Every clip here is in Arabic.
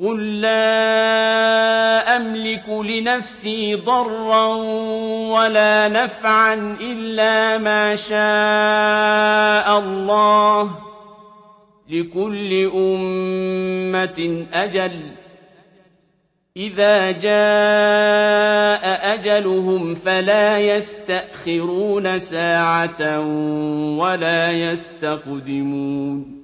قل لا أملك لنفسي ضرا ولا نفعا إلا ما شاء الله لكل أمة أجل إذا جاء أجلهم فلا يستأخرون ساعة ولا يستقدمون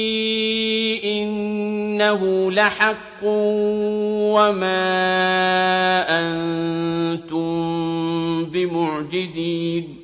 إنه لحق وما أنتم بمعجزين